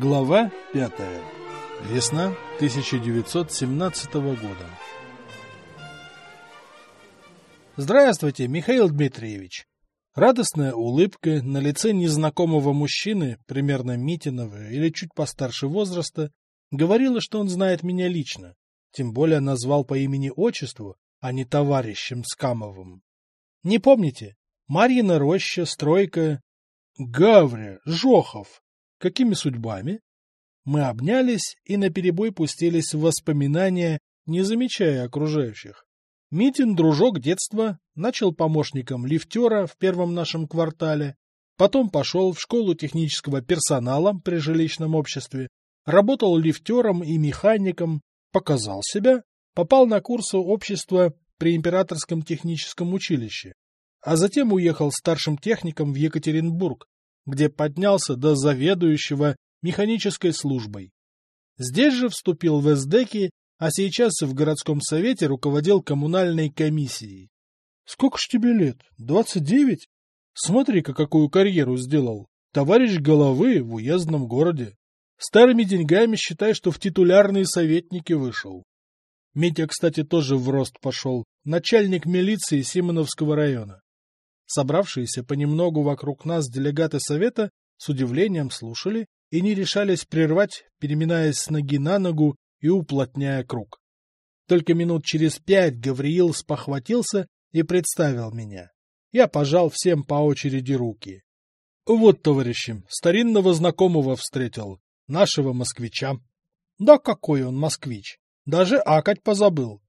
Глава 5. Весна 1917 года. Здравствуйте, Михаил Дмитриевич. Радостная улыбка на лице незнакомого мужчины, примерно Митиного или чуть постарше возраста, говорила, что он знает меня лично, тем более назвал по имени-отчеству, а не товарищем Скамовым. Не помните? Марьина роща, стройка... Гавря, Жохов. Какими судьбами? Мы обнялись и наперебой пустились в воспоминания, не замечая окружающих. Митин, дружок детства, начал помощником лифтера в первом нашем квартале, потом пошел в школу технического персонала при жилищном обществе, работал лифтером и механиком, показал себя, попал на курсы общества при Императорском техническом училище, а затем уехал старшим техником в Екатеринбург, где поднялся до заведующего механической службой. Здесь же вступил в СДЭКи, а сейчас в городском совете руководил коммунальной комиссией. Сколько ж тебе лет? Двадцать девять? Смотри-ка, какую карьеру сделал. Товарищ головы в уездном городе. Старыми деньгами считай, что в титулярные советники вышел. Митя, кстати, тоже в рост пошел. Начальник милиции Симоновского района. Собравшиеся понемногу вокруг нас делегаты совета с удивлением слушали и не решались прервать, переминаясь с ноги на ногу и уплотняя круг. Только минут через пять Гавриил спохватился и представил меня. Я пожал всем по очереди руки. Вот, товарищи, старинного знакомого встретил, нашего москвича. Да какой он москвич, даже акать позабыл.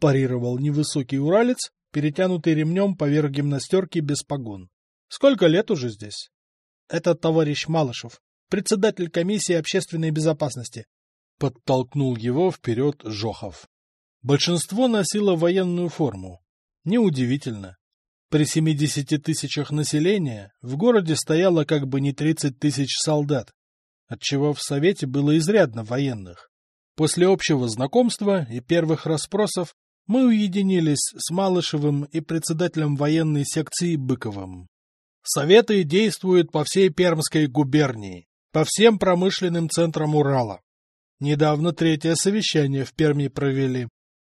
Парировал невысокий уралец перетянутый ремнем поверх гимнастерки без погон. Сколько лет уже здесь? Это товарищ Малышев, председатель комиссии общественной безопасности. Подтолкнул его вперед Жохов. Большинство носило военную форму. Неудивительно. При 70 тысячах населения в городе стояло как бы не 30 тысяч солдат, отчего в Совете было изрядно военных. После общего знакомства и первых расспросов мы уединились с Малышевым и председателем военной секции Быковым. Советы действуют по всей Пермской губернии, по всем промышленным центрам Урала. Недавно третье совещание в Перми провели.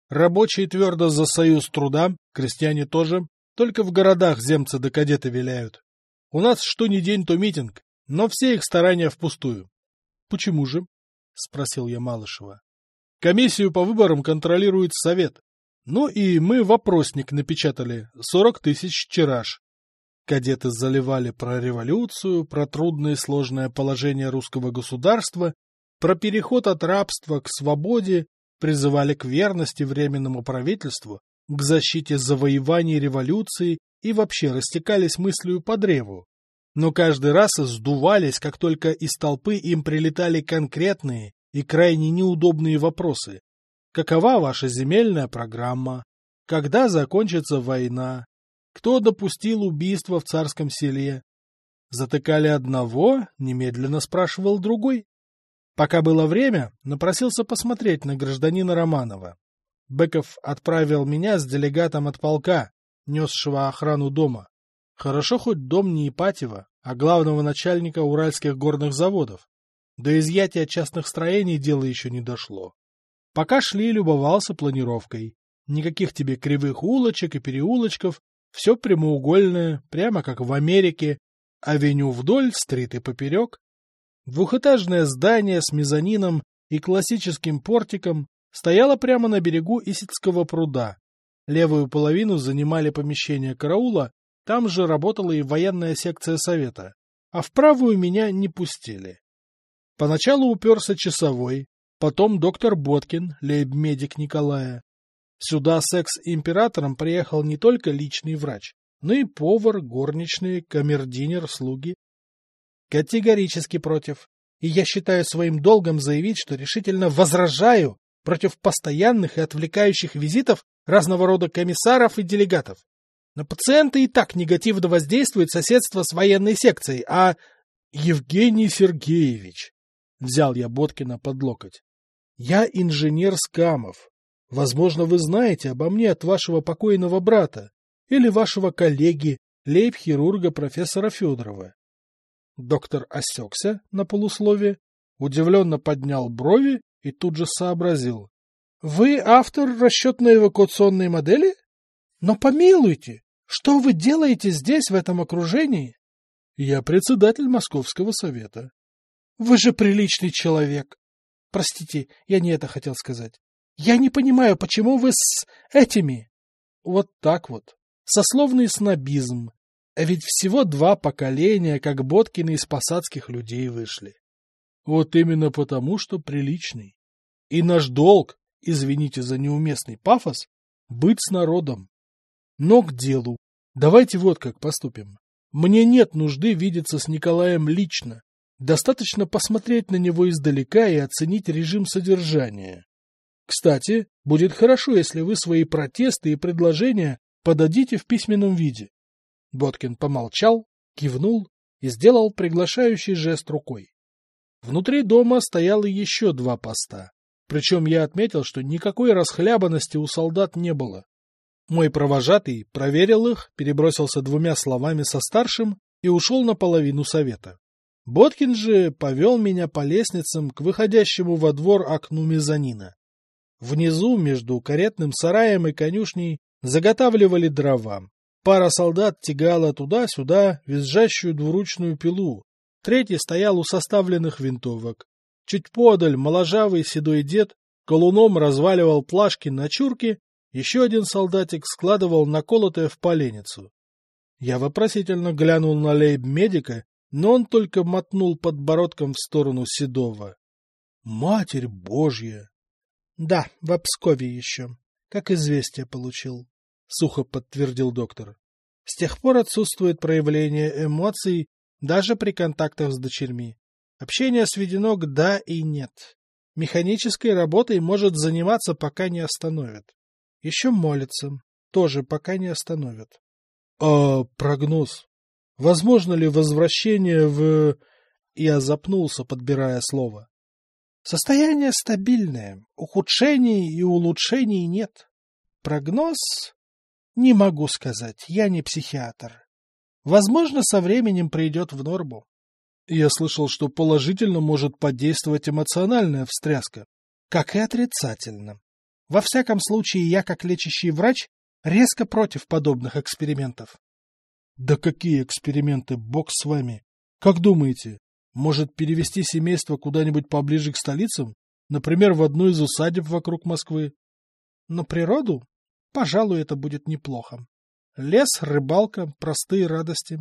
Рабочие твердо за союз труда, крестьяне тоже, только в городах земцы да кадеты виляют. У нас что ни день, то митинг, но все их старания впустую. — Почему же? — спросил я Малышева. — Комиссию по выборам контролирует Совет. Ну и мы вопросник напечатали, сорок тысяч тираж. Кадеты заливали про революцию, про трудное и сложное положение русского государства, про переход от рабства к свободе, призывали к верности Временному правительству, к защите завоеваний революции и вообще растекались мыслью по древу. Но каждый раз сдувались, как только из толпы им прилетали конкретные и крайне неудобные вопросы, Какова ваша земельная программа? Когда закончится война? Кто допустил убийство в царском селе? Затыкали одного, немедленно спрашивал другой. Пока было время, напросился посмотреть на гражданина Романова. Быков отправил меня с делегатом от полка, несшего охрану дома. Хорошо хоть дом не Ипатьева, а главного начальника уральских горных заводов. До изъятия частных строений дело еще не дошло. Пока шли, любовался планировкой. Никаких тебе кривых улочек и переулочков, все прямоугольное, прямо как в Америке, авеню вдоль, стриты поперек. Двухэтажное здание с мезонином и классическим портиком стояло прямо на берегу Исицкого пруда. Левую половину занимали помещения караула, там же работала и военная секция совета, а в правую меня не пустили. Поначалу уперся часовой, Потом доктор Боткин, лейб-медик Николая. Сюда секс-императором приехал не только личный врач, но и повар, горничные, камердинер, слуги. Категорически против. И я считаю своим долгом заявить, что решительно возражаю против постоянных и отвлекающих визитов разного рода комиссаров и делегатов. На пациента и так негативно воздействует соседство с военной секцией, а... Евгений Сергеевич, взял я Боткина под локоть. Я инженер Скамов. Возможно, вы знаете обо мне от вашего покойного брата или вашего коллеги, лейб-хирурга профессора Федорова. Доктор осекся на полусловие, удивленно поднял брови и тут же сообразил. — Вы автор расчетно-эвакуационной модели? Но помилуйте, что вы делаете здесь, в этом окружении? — Я председатель Московского совета. — Вы же приличный человек. Простите, я не это хотел сказать. Я не понимаю, почему вы с этими... Вот так вот. Сословный снобизм. А ведь всего два поколения, как Боткины из посадских людей вышли. Вот именно потому, что приличный. И наш долг, извините за неуместный пафос, быть с народом. Но к делу. Давайте вот как поступим. Мне нет нужды видеться с Николаем лично. Достаточно посмотреть на него издалека и оценить режим содержания. Кстати, будет хорошо, если вы свои протесты и предложения подадите в письменном виде. Боткин помолчал, кивнул и сделал приглашающий жест рукой. Внутри дома стояло еще два поста. Причем я отметил, что никакой расхлябанности у солдат не было. Мой провожатый проверил их, перебросился двумя словами со старшим и ушел на половину совета. Боткин же повел меня по лестницам к выходящему во двор окну мезонина. Внизу, между каретным сараем и конюшней, заготавливали дрова. Пара солдат тягала туда-сюда визжащую двуручную пилу. Третий стоял у составленных винтовок. Чуть подаль моложавый седой дед колуном разваливал плашки на чурке, еще один солдатик складывал наколотое в поленницу. Я вопросительно глянул на лейб-медика но он только мотнул подбородком в сторону Седова. «Матерь Божья!» «Да, в Пскове еще. Как известие получил», — сухо подтвердил доктор. «С тех пор отсутствует проявление эмоций даже при контактах с дочерьми. Общение сведено к «да» и «нет». Механической работой может заниматься, пока не остановят. Еще молится. Тоже пока не остановят. — А прогноз? Возможно ли возвращение в... Я запнулся, подбирая слово. Состояние стабильное, ухудшений и улучшений нет. Прогноз? Не могу сказать, я не психиатр. Возможно, со временем придет в норму. Я слышал, что положительно может подействовать эмоциональная встряска. Как и отрицательно. Во всяком случае, я, как лечащий врач, резко против подобных экспериментов. Да какие эксперименты, бог с вами! Как думаете, может перевести семейство куда-нибудь поближе к столицам? Например, в одну из усадеб вокруг Москвы? На природу? Пожалуй, это будет неплохо. Лес, рыбалка, простые радости.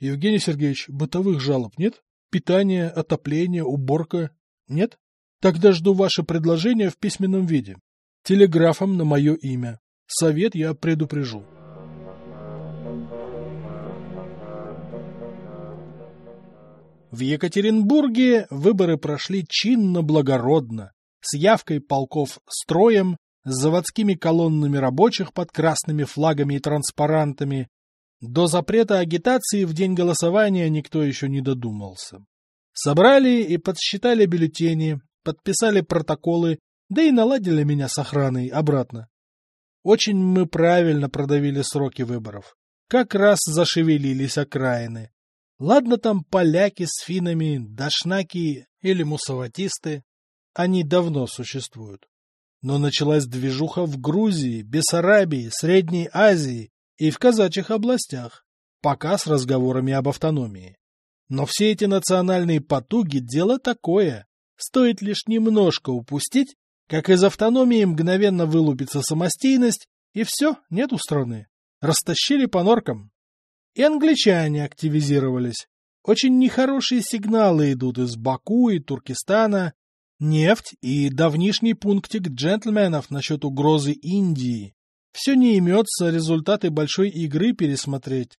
Евгений Сергеевич, бытовых жалоб нет? Питание, отопление, уборка? Нет? Тогда жду ваше предложение в письменном виде. Телеграфом на мое имя. Совет я предупрежу. В Екатеринбурге выборы прошли чинно-благородно, с явкой полков строем, с заводскими колоннами рабочих под красными флагами и транспарантами. До запрета агитации в день голосования никто еще не додумался. Собрали и подсчитали бюллетени, подписали протоколы, да и наладили меня с охраной обратно. Очень мы правильно продавили сроки выборов. Как раз зашевелились окраины. Ладно там поляки с финами, дашнаки или мусаватисты. Они давно существуют. Но началась движуха в Грузии, Бессарабии, Средней Азии и в казачьих областях, пока с разговорами об автономии. Но все эти национальные потуги – дело такое. Стоит лишь немножко упустить, как из автономии мгновенно вылупится самостийность, и все, нету страны. Растащили по норкам. И англичане активизировались. Очень нехорошие сигналы идут из Баку и Туркестана. Нефть и давнишний пунктик джентльменов насчет угрозы Индии. Все не имется результаты большой игры пересмотреть.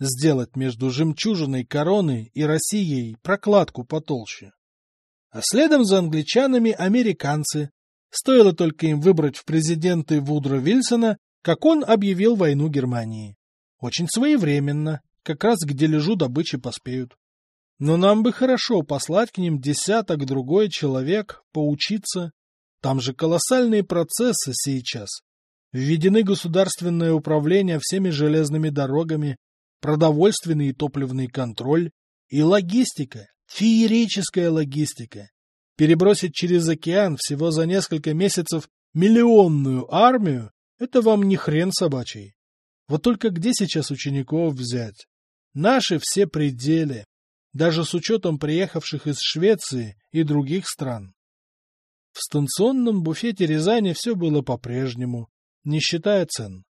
Сделать между жемчужиной короны и Россией прокладку потолще. А следом за англичанами американцы. Стоило только им выбрать в президенты Вудро Вильсона, как он объявил войну Германии. Очень своевременно, как раз где лежу добычи поспеют. Но нам бы хорошо послать к ним десяток другой человек, поучиться. Там же колоссальные процессы сейчас. Введены государственное управление всеми железными дорогами, продовольственный и топливный контроль и логистика, Феерическая логистика. Перебросить через океан всего за несколько месяцев миллионную армию – это вам не хрен собачий. Вот только где сейчас учеников взять? Наши все пределы, даже с учетом приехавших из Швеции и других стран. В станционном буфете Рязани все было по-прежнему, не считая цен.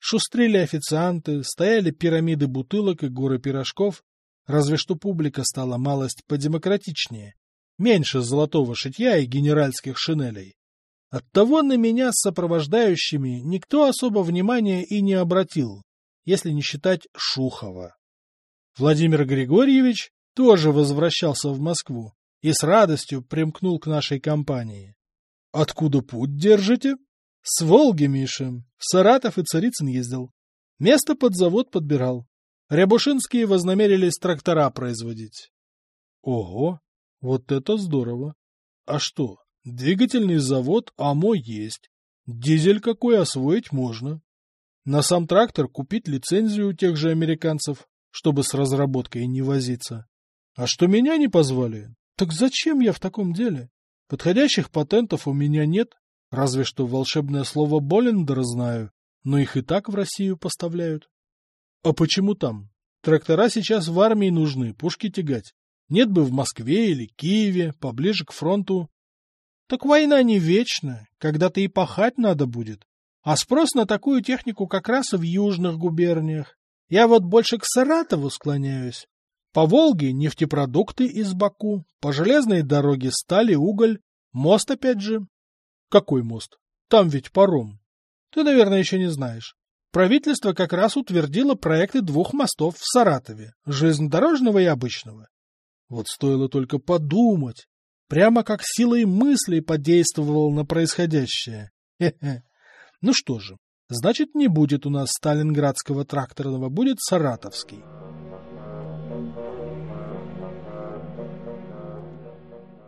Шустрили официанты, стояли пирамиды бутылок и горы пирожков, разве что публика стала малость подемократичнее, меньше золотого шитья и генеральских шинелей. Оттого на меня с сопровождающими никто особо внимания и не обратил, если не считать Шухова. Владимир Григорьевич тоже возвращался в Москву и с радостью примкнул к нашей компании. — Откуда путь держите? — С Волги, Миша. В Саратов и Царицын ездил. Место под завод подбирал. Рябушинские вознамерились трактора производить. — Ого, вот это здорово! А что, двигательный завод АМО есть. Дизель какой освоить можно. На сам трактор купить лицензию у тех же американцев, чтобы с разработкой не возиться. А что меня не позвали? Так зачем я в таком деле? Подходящих патентов у меня нет, разве что волшебное слово Боллендера знаю, но их и так в Россию поставляют. А почему там? Трактора сейчас в армии нужны, пушки тягать. Нет бы в Москве или Киеве, поближе к фронту. Так война не вечна, когда-то и пахать надо будет. А спрос на такую технику как раз в южных губерниях. Я вот больше к Саратову склоняюсь. По Волге нефтепродукты из Баку, по железной дороге стали, уголь, мост опять же. Какой мост? Там ведь паром. Ты, наверное, еще не знаешь. Правительство как раз утвердило проекты двух мостов в Саратове, железнодорожного и обычного. Вот стоило только подумать. Прямо как силой мыслей подействовал на происходящее. Хе-хе. Ну что же, значит не будет у нас сталинградского тракторного, будет саратовский.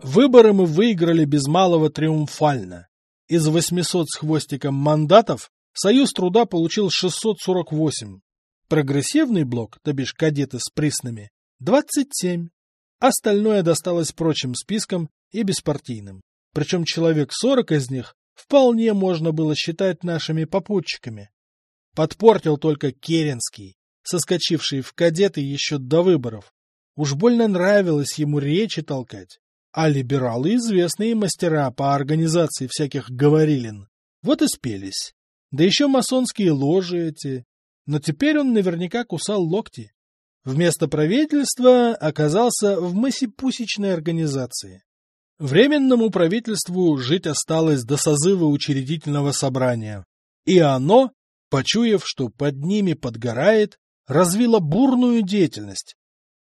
Выборы мы выиграли без малого триумфально. Из 800 с хвостиком мандатов Союз труда получил 648. Прогрессивный блок, то бишь кадеты с приснами, 27. Остальное досталось прочим спискам и беспартийным. Причем человек 40 из них вполне можно было считать нашими попутчиками. Подпортил только Керенский, соскочивший в кадеты еще до выборов. Уж больно нравилось ему речи толкать. А либералы известные мастера по организации всяких говорилин. Вот и спелись. Да еще масонские ложи эти. Но теперь он наверняка кусал локти. Вместо правительства оказался в мысипусечной организации. Временному правительству жить осталось до созыва учредительного собрания. И оно, почуяв, что под ними подгорает, развило бурную деятельность.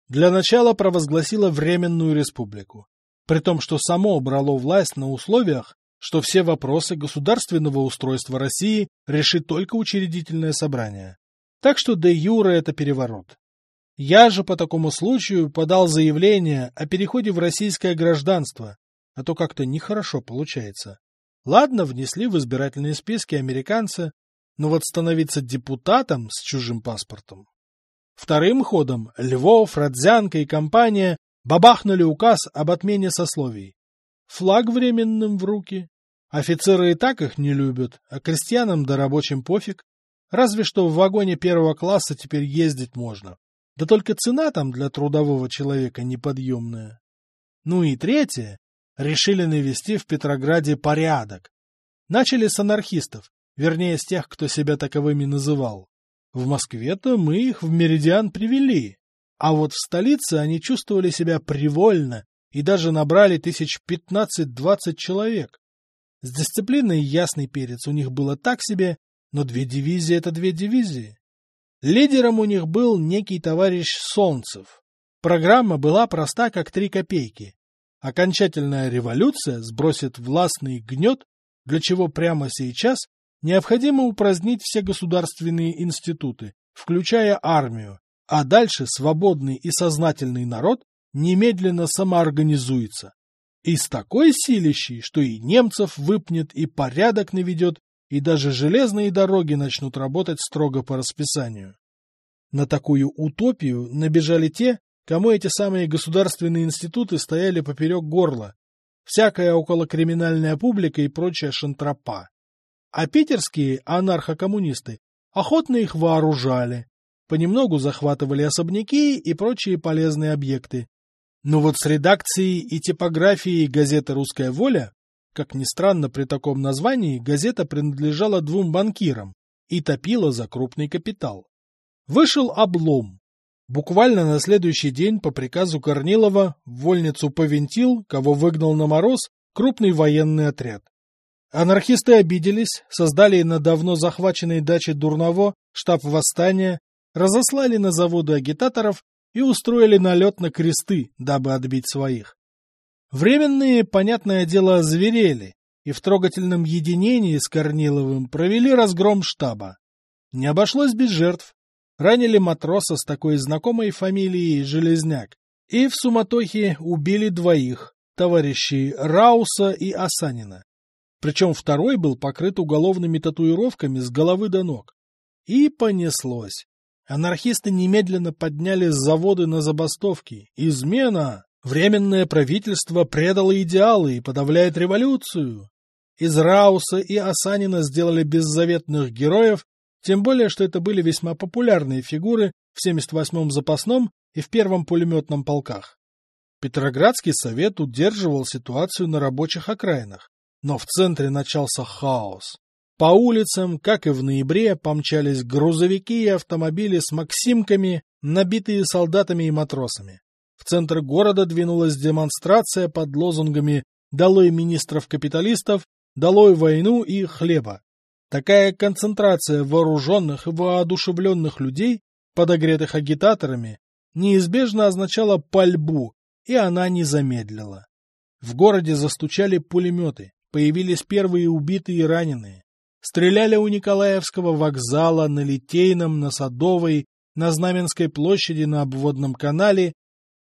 Для начала провозгласило Временную республику при том, что само брало власть на условиях, что все вопросы государственного устройства России решит только учредительное собрание. Так что де юре это переворот. Я же по такому случаю подал заявление о переходе в российское гражданство, а то как-то нехорошо получается. Ладно, внесли в избирательные списки американцы, но вот становиться депутатом с чужим паспортом. Вторым ходом Львов, Родзянко и компания Бабахнули указ об отмене сословий. Флаг временным в руки. Офицеры и так их не любят, а крестьянам да рабочим пофиг. Разве что в вагоне первого класса теперь ездить можно. Да только цена там для трудового человека неподъемная. Ну и третье. Решили навести в Петрограде порядок. Начали с анархистов, вернее, с тех, кто себя таковыми называл. В Москве-то мы их в Меридиан привели. А вот в столице они чувствовали себя привольно и даже набрали тысяч пятнадцать-двадцать человек. С дисциплиной ясный перец у них было так себе, но две дивизии — это две дивизии. Лидером у них был некий товарищ Солнцев. Программа была проста, как три копейки. Окончательная революция сбросит властный гнет, для чего прямо сейчас необходимо упразднить все государственные институты, включая армию, а дальше свободный и сознательный народ немедленно самоорганизуется. И с такой силищей, что и немцев выпнет, и порядок наведет, и даже железные дороги начнут работать строго по расписанию. На такую утопию набежали те, кому эти самые государственные институты стояли поперек горла, всякая околокриминальная публика и прочая шантропа. А питерские анархокоммунисты охотно их вооружали, понемногу захватывали особняки и прочие полезные объекты. Но вот с редакцией и типографией газеты «Русская воля», как ни странно при таком названии, газета принадлежала двум банкирам и топила за крупный капитал. Вышел облом. Буквально на следующий день по приказу Корнилова в вольницу повинтил, кого выгнал на мороз, крупный военный отряд. Анархисты обиделись, создали на давно захваченной даче Дурново штаб восстания, разослали на заводы агитаторов и устроили налет на кресты, дабы отбить своих. Временные, понятное дело, озверели и в трогательном единении с Корниловым провели разгром штаба. Не обошлось без жертв ранили матроса с такой знакомой фамилией Железняк и в суматохе убили двоих, товарищей Рауса и Асанина. Причем второй был покрыт уголовными татуировками с головы до ног. И понеслось. Анархисты немедленно подняли заводы на забастовки. Измена! Временное правительство предало идеалы и подавляет революцию. Из Рауса и Асанина сделали беззаветных героев, тем более, что это были весьма популярные фигуры в 78-м запасном и в первом пулеметном полках. Петроградский совет удерживал ситуацию на рабочих окраинах, но в центре начался хаос. По улицам, как и в ноябре, помчались грузовики и автомобили с максимками, набитые солдатами и матросами. В центр города двинулась демонстрация под лозунгами «Долой министров-капиталистов», «Долой войну» и «Хлеба». Такая концентрация вооруженных и воодушевленных людей, подогретых агитаторами, неизбежно означала пальбу, и она не замедлила. В городе застучали пулеметы, появились первые убитые и раненые. Стреляли у Николаевского вокзала, на Литейном, на Садовой, на Знаменской площади, на обводном канале.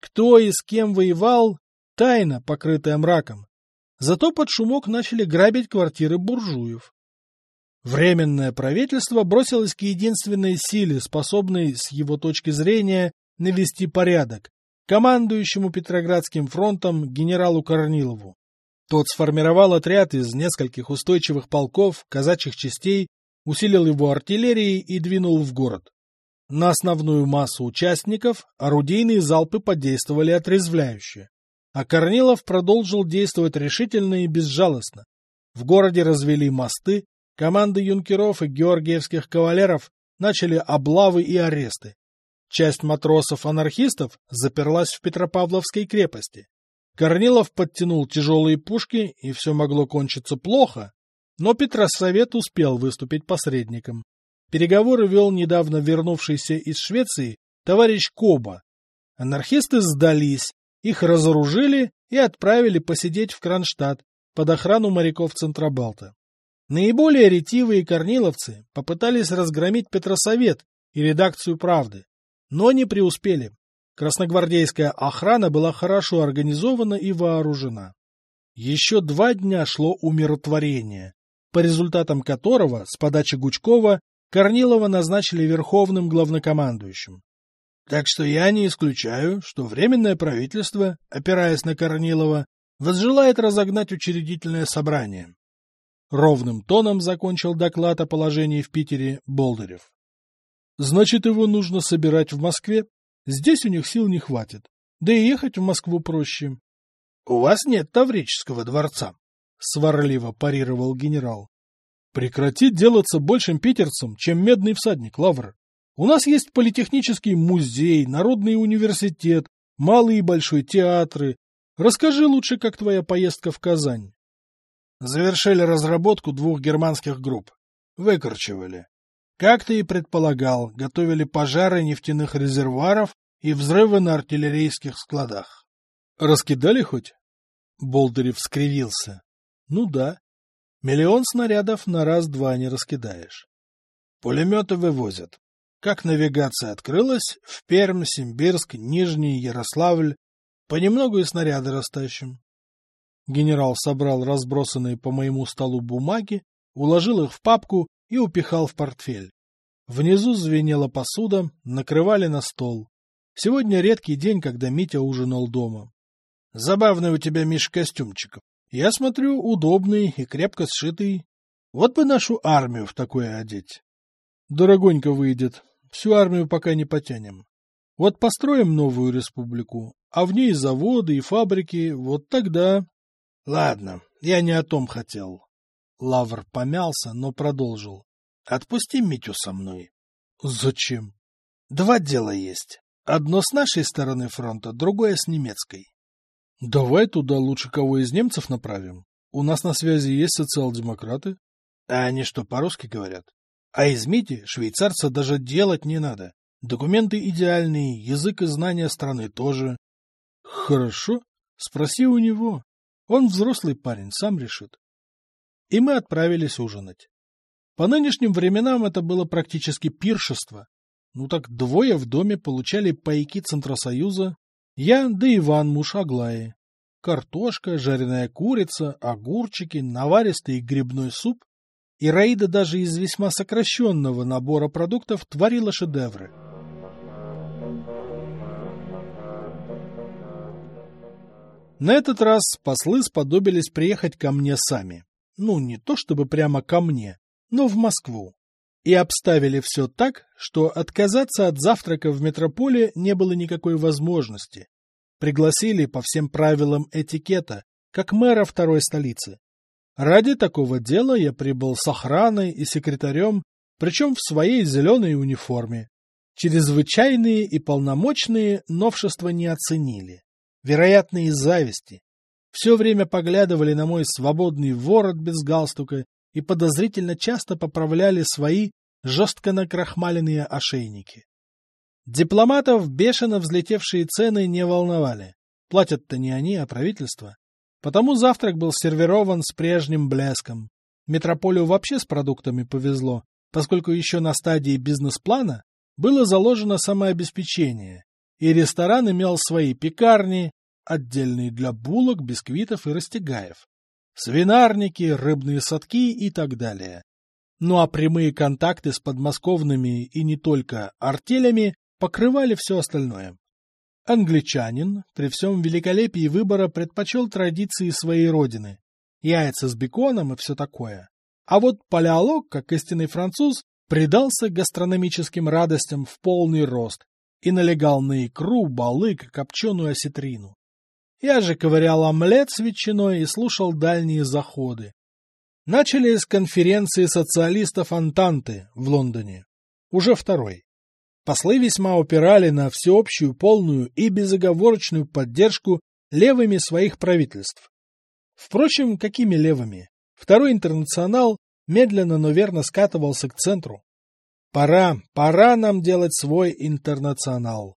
Кто и с кем воевал – тайна, покрытая мраком. Зато под шумок начали грабить квартиры буржуев. Временное правительство бросилось к единственной силе, способной, с его точки зрения, навести порядок, командующему Петроградским фронтом генералу Корнилову. Тот сформировал отряд из нескольких устойчивых полков, казачьих частей, усилил его артиллерией и двинул в город. На основную массу участников орудийные залпы подействовали отрезвляюще. А Корнилов продолжил действовать решительно и безжалостно. В городе развели мосты, Команды юнкеров и георгиевских кавалеров начали облавы и аресты. Часть матросов-анархистов заперлась в Петропавловской крепости. Корнилов подтянул тяжелые пушки, и все могло кончиться плохо, но Петросовет успел выступить посредником. Переговоры вел недавно вернувшийся из Швеции товарищ Коба. Анархисты сдались, их разоружили и отправили посидеть в Кронштадт под охрану моряков Центробалта. Наиболее ретивые корниловцы попытались разгромить Петросовет и редакцию «Правды», но не преуспели. Красногвардейская охрана была хорошо организована и вооружена. Еще два дня шло умиротворение, по результатам которого, с подачи Гучкова, Корнилова назначили верховным главнокомандующим. Так что я не исключаю, что Временное правительство, опираясь на Корнилова, возжелает разогнать учредительное собрание. Ровным тоном закончил доклад о положении в Питере Болдырев. Значит, его нужно собирать в Москве? Здесь у них сил не хватит. Да и ехать в Москву проще. — У вас нет Таврического дворца, — сварливо парировал генерал. — Прекрати делаться большим питерцем, чем медный всадник, Лавр. У нас есть политехнический музей, народный университет, малый и большой театры. Расскажи лучше, как твоя поездка в Казань завершили разработку двух германских групп. Выкорчевали. Как ты и предполагал, готовили пожары нефтяных резервуаров и взрывы на артиллерийских складах. Раскидали хоть? Болдырев скривился. Ну да. Миллион снарядов на раз-два не раскидаешь. Пулеметы вывозят. Как навигация открылась, в Пермь, Симбирск, Нижний, Ярославль, понемногу и снаряды растащим. Генерал собрал разбросанные по моему столу бумаги, уложил их в папку и упихал в портфель. Внизу звенела посуда, накрывали на стол. Сегодня редкий день, когда Митя ужинал дома. Забавный у тебя, Миш, костюмчик. Я смотрю, удобный и крепко сшитый. Вот бы нашу армию в такое одеть. Дорогонько выйдет. Всю армию пока не потянем. Вот построим новую республику, а в ней заводы и фабрики, вот тогда... Ладно, я не о том хотел. Лавр помялся, но продолжил. Отпусти Митю со мной. Зачем? Два дела есть. Одно с нашей стороны фронта, другое с немецкой. Давай туда лучше кого из немцев направим. У нас на связи есть социал-демократы. А они что, по-русски говорят? А из Мити швейцарца даже делать не надо. Документы идеальные, язык и знания страны тоже. Хорошо, спроси у него. Он взрослый парень, сам решит. И мы отправились ужинать. По нынешним временам это было практически пиршество. Ну так двое в доме получали пайки Центросоюза, я да Иван, муж Аглаи. Картошка, жареная курица, огурчики, наваристый грибной суп. И Раида даже из весьма сокращенного набора продуктов творила шедевры. На этот раз послы сподобились приехать ко мне сами. Ну, не то чтобы прямо ко мне, но в Москву. И обставили все так, что отказаться от завтрака в метрополе не было никакой возможности. Пригласили по всем правилам этикета, как мэра второй столицы. Ради такого дела я прибыл с охраной и секретарем, причем в своей зеленой униформе. Чрезвычайные и полномочные новшества не оценили вероятно, из зависти. Все время поглядывали на мой свободный ворот без галстука и подозрительно часто поправляли свои жестко накрахмаленные ошейники. Дипломатов бешено взлетевшие цены не волновали. Платят-то не они, а правительство. Потому завтрак был сервирован с прежним блеском. Метрополию вообще с продуктами повезло, поскольку еще на стадии бизнес-плана было заложено самообеспечение, и ресторан имел свои пекарни, отдельные для булок, бисквитов и растягаев, свинарники, рыбные садки и так далее. Ну а прямые контакты с подмосковными и не только артелями покрывали все остальное. Англичанин при всем великолепии выбора предпочел традиции своей родины, яйца с беконом и все такое. А вот палеолог, как истинный француз, предался гастрономическим радостям в полный рост и налегал на икру, балык, копченую осетрину. Я же ковырял омлет с ветчиной и слушал дальние заходы. Начали с конференции социалистов Антанты в Лондоне. Уже второй. Послы весьма упирали на всеобщую, полную и безоговорочную поддержку левыми своих правительств. Впрочем, какими левыми? Второй интернационал медленно, но верно скатывался к центру. Пора, пора нам делать свой интернационал.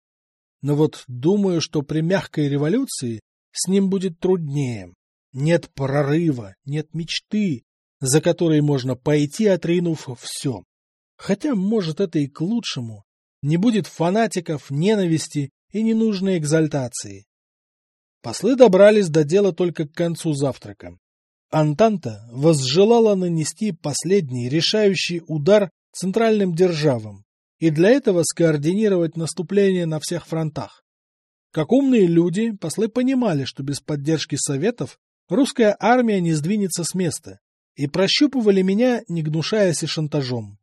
Но вот думаю, что при мягкой революции с ним будет труднее. Нет прорыва, нет мечты, за которой можно пойти, отринув все. Хотя, может, это и к лучшему. Не будет фанатиков, ненависти и ненужной экзальтации. Послы добрались до дела только к концу завтрака. Антанта возжелала нанести последний решающий удар центральным державам и для этого скоординировать наступление на всех фронтах. Как умные люди, послы понимали, что без поддержки Советов русская армия не сдвинется с места, и прощупывали меня, не гнушаясь и шантажом.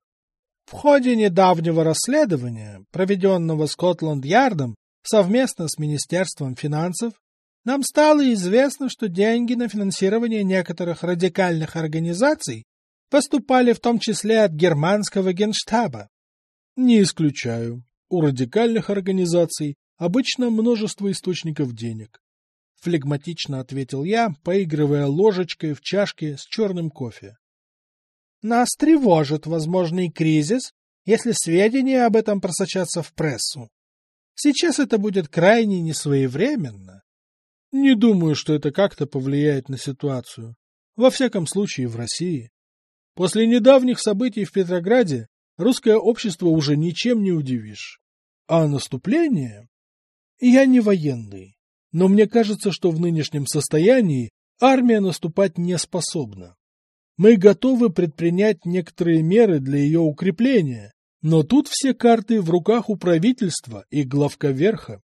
В ходе недавнего расследования, проведенного Скотланд-Ярдом совместно с Министерством финансов, нам стало известно, что деньги на финансирование некоторых радикальных организаций поступали в том числе от германского генштаба. Не исключаю. У радикальных организаций Обычно множество источников денег. Флегматично ответил я, поигрывая ложечкой в чашке с черным кофе. Нас тревожит возможный кризис, если сведения об этом просочатся в прессу. Сейчас это будет крайне несвоевременно. Не думаю, что это как-то повлияет на ситуацию. Во всяком случае, в России. После недавних событий в Петрограде русское общество уже ничем не удивишь. А наступление... Я не военный, но мне кажется, что в нынешнем состоянии армия наступать не способна. Мы готовы предпринять некоторые меры для ее укрепления, Но тут все карты в руках у правительства и главка верха.